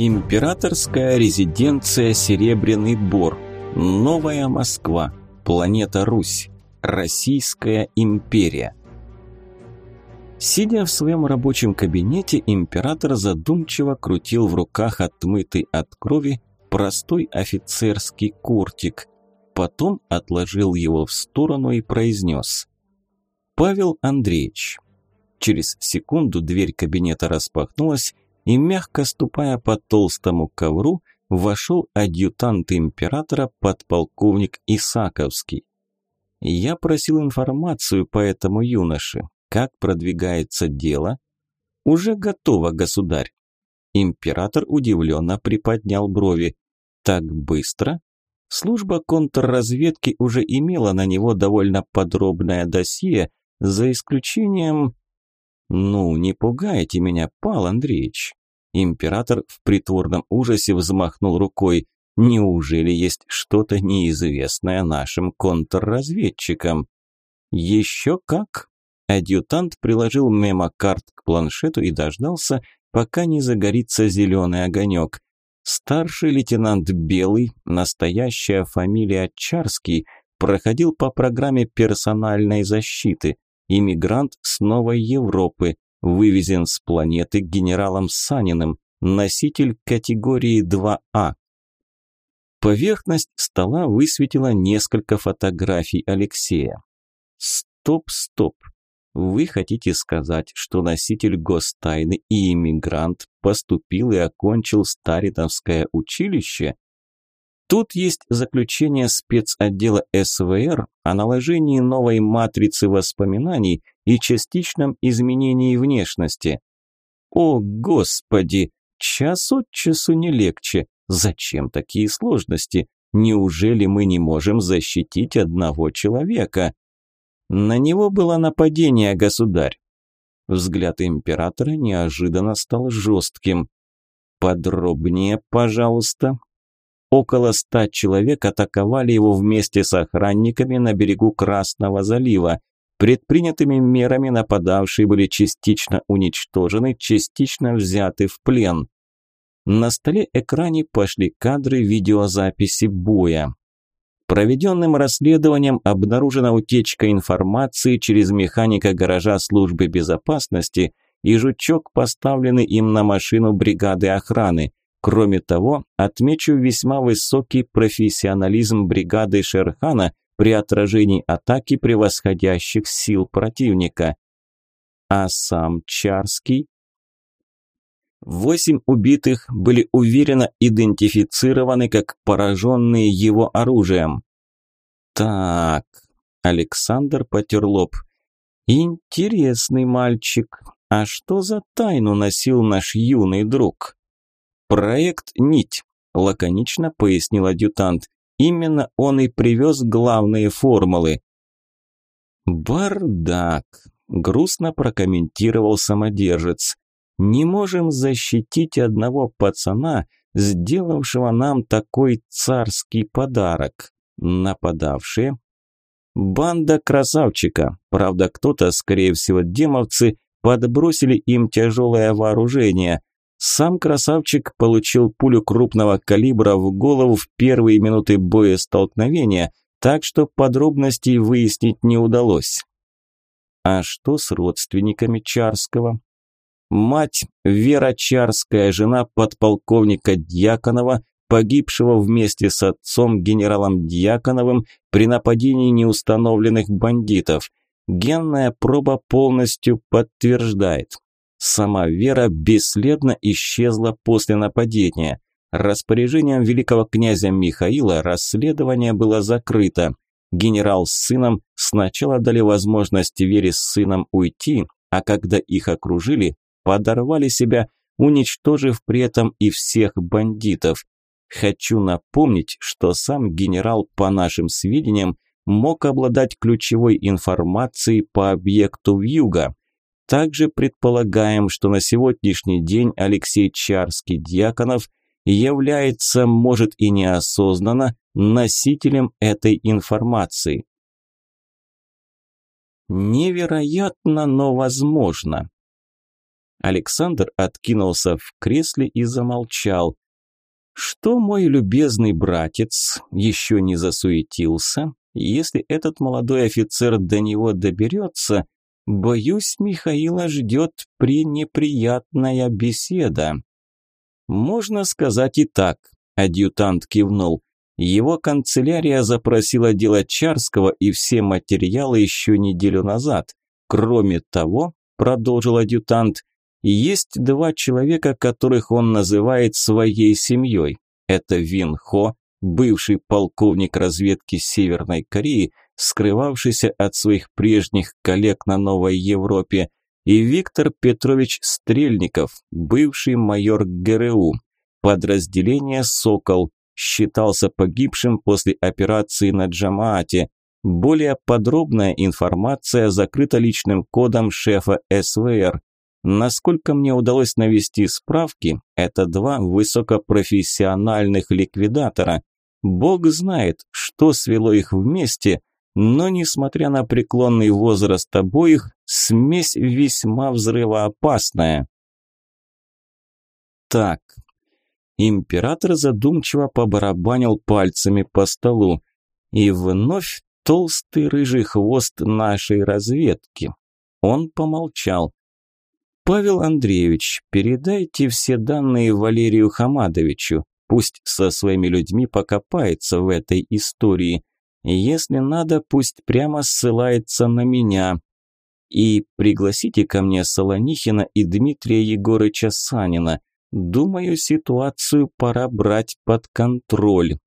Императорская резиденция Серебряный Бор. Новая Москва. Планета Русь. Российская империя. Сидя в своем рабочем кабинете, император задумчиво крутил в руках отмытый от крови простой офицерский куртик. Потом отложил его в сторону и произнес. «Павел Андреевич». Через секунду дверь кабинета распахнулась, и, мягко ступая по толстому ковру, вошел адъютант императора подполковник Исаковский. Я просил информацию по этому юноше. Как продвигается дело? Уже готово, государь. Император удивленно приподнял брови. Так быстро? Служба контрразведки уже имела на него довольно подробное досье, за исключением... Ну, не пугайте меня, Пал Андреевич. Император в притворном ужасе взмахнул рукой. Неужели есть что-то неизвестное нашим контрразведчикам? Еще как? Адъютант приложил мемокарт к планшету и дождался, пока не загорится зеленый огонек. Старший лейтенант Белый, настоящая фамилия Чарский, проходил по программе персональной защиты. Иммигрант с Новой Европы, вывезен с планеты генералом Саниным, носитель категории 2А. Поверхность стола высветила несколько фотографий Алексея. Стоп, стоп. Вы хотите сказать, что носитель гостайны и иммигрант поступил и окончил Стариновское училище? Тут есть заключение спецотдела СВР о наложении новой матрицы воспоминаний и частичном изменении внешности. О, Господи! Час от часу не легче. Зачем такие сложности? Неужели мы не можем защитить одного человека? На него было нападение, государь. Взгляд императора неожиданно стал жестким. Подробнее, пожалуйста. Около ста человек атаковали его вместе с охранниками на берегу Красного залива. Предпринятыми мерами нападавшие были частично уничтожены, частично взяты в плен. На столе экране пошли кадры видеозаписи боя. Проведенным расследованием обнаружена утечка информации через механика гаража службы безопасности и жучок, поставленный им на машину бригады охраны. Кроме того, отмечу весьма высокий профессионализм бригады Шерхана – при отражении атаки превосходящих сил противника. А сам Чарский? Восемь убитых были уверенно идентифицированы как пораженные его оружием. Так, Александр потер лоб. Интересный мальчик. А что за тайну носил наш юный друг? Проект «Нить», лаконично пояснил адъютант. Именно он и привез главные формулы. «Бардак», – грустно прокомментировал самодержец. «Не можем защитить одного пацана, сделавшего нам такой царский подарок. Нападавшие?» «Банда красавчика. Правда, кто-то, скорее всего, демовцы, подбросили им тяжелое вооружение. Сам красавчик получил пулю крупного калибра в голову в первые минуты боестолкновения, так что подробностей выяснить не удалось. А что с родственниками Чарского? Мать Вера Чарская, жена подполковника Дьяконова, погибшего вместе с отцом генералом Дьяконовым при нападении неустановленных бандитов. Генная проба полностью подтверждает. Сама Вера бесследно исчезла после нападения. Распоряжением великого князя Михаила расследование было закрыто. Генерал с сыном сначала дали возможность Вере с сыном уйти, а когда их окружили, подорвали себя, уничтожив при этом и всех бандитов. Хочу напомнить, что сам генерал, по нашим сведениям, мог обладать ключевой информацией по объекту Вьюга. Также предполагаем, что на сегодняшний день Алексей Чарский-Дьяконов является, может и неосознанно, носителем этой информации. Невероятно, но возможно. Александр откинулся в кресле и замолчал. Что мой любезный братец еще не засуетился? Если этот молодой офицер до него доберется, боюсь, Михаила ждет пренеприятная беседа. Можно сказать и так, адъютант кивнул. Его канцелярия запросила дело Чарского и все материалы еще неделю назад. Кроме того, продолжил адъютант, есть два человека, которых он называет своей семьей. Это Вин Хо, бывший полковник разведки Северной Кореи, скрывавшийся от своих прежних коллег на Новой Европе, и Виктор Петрович Стрельников, бывший майор ГРУ, подразделение «Сокол», считался погибшим после операции на Джамаате. Более подробная информация закрыта личным кодом шефа СВР. Насколько мне удалось навести справки, это два высокопрофессиональных ликвидатора. Бог знает, что свело их вместе, но, несмотря на преклонный возраст обоих, смесь весьма взрывоопасная. Так. Император задумчиво побарабанил пальцами по столу. И вновь толстый рыжий хвост нашей разведки. Он помолчал. «Павел Андреевич, передайте все данные Валерию Хамадовичу. Пусть со своими людьми покопается в этой истории. Если надо, пусть прямо ссылается на меня. И пригласите ко мне Солонихина и Дмитрия Егорыча Санина. Думаю, ситуацию пора брать под контроль».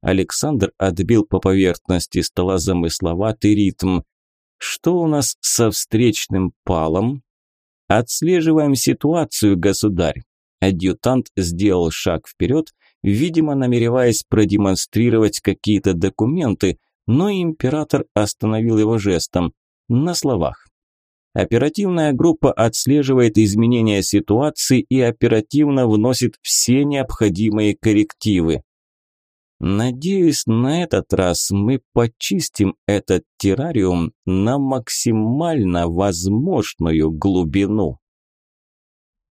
Александр отбил по поверхности стола замысловатый ритм. «Что у нас со встречным палом?» «Отслеживаем ситуацию, государь». Адъютант сделал шаг вперед, видимо, намереваясь продемонстрировать какие-то документы, но император остановил его жестом. На словах. Оперативная группа отслеживает изменения ситуации и оперативно вносит все необходимые коррективы. Надеюсь, на этот раз мы почистим этот террариум на максимально возможную глубину.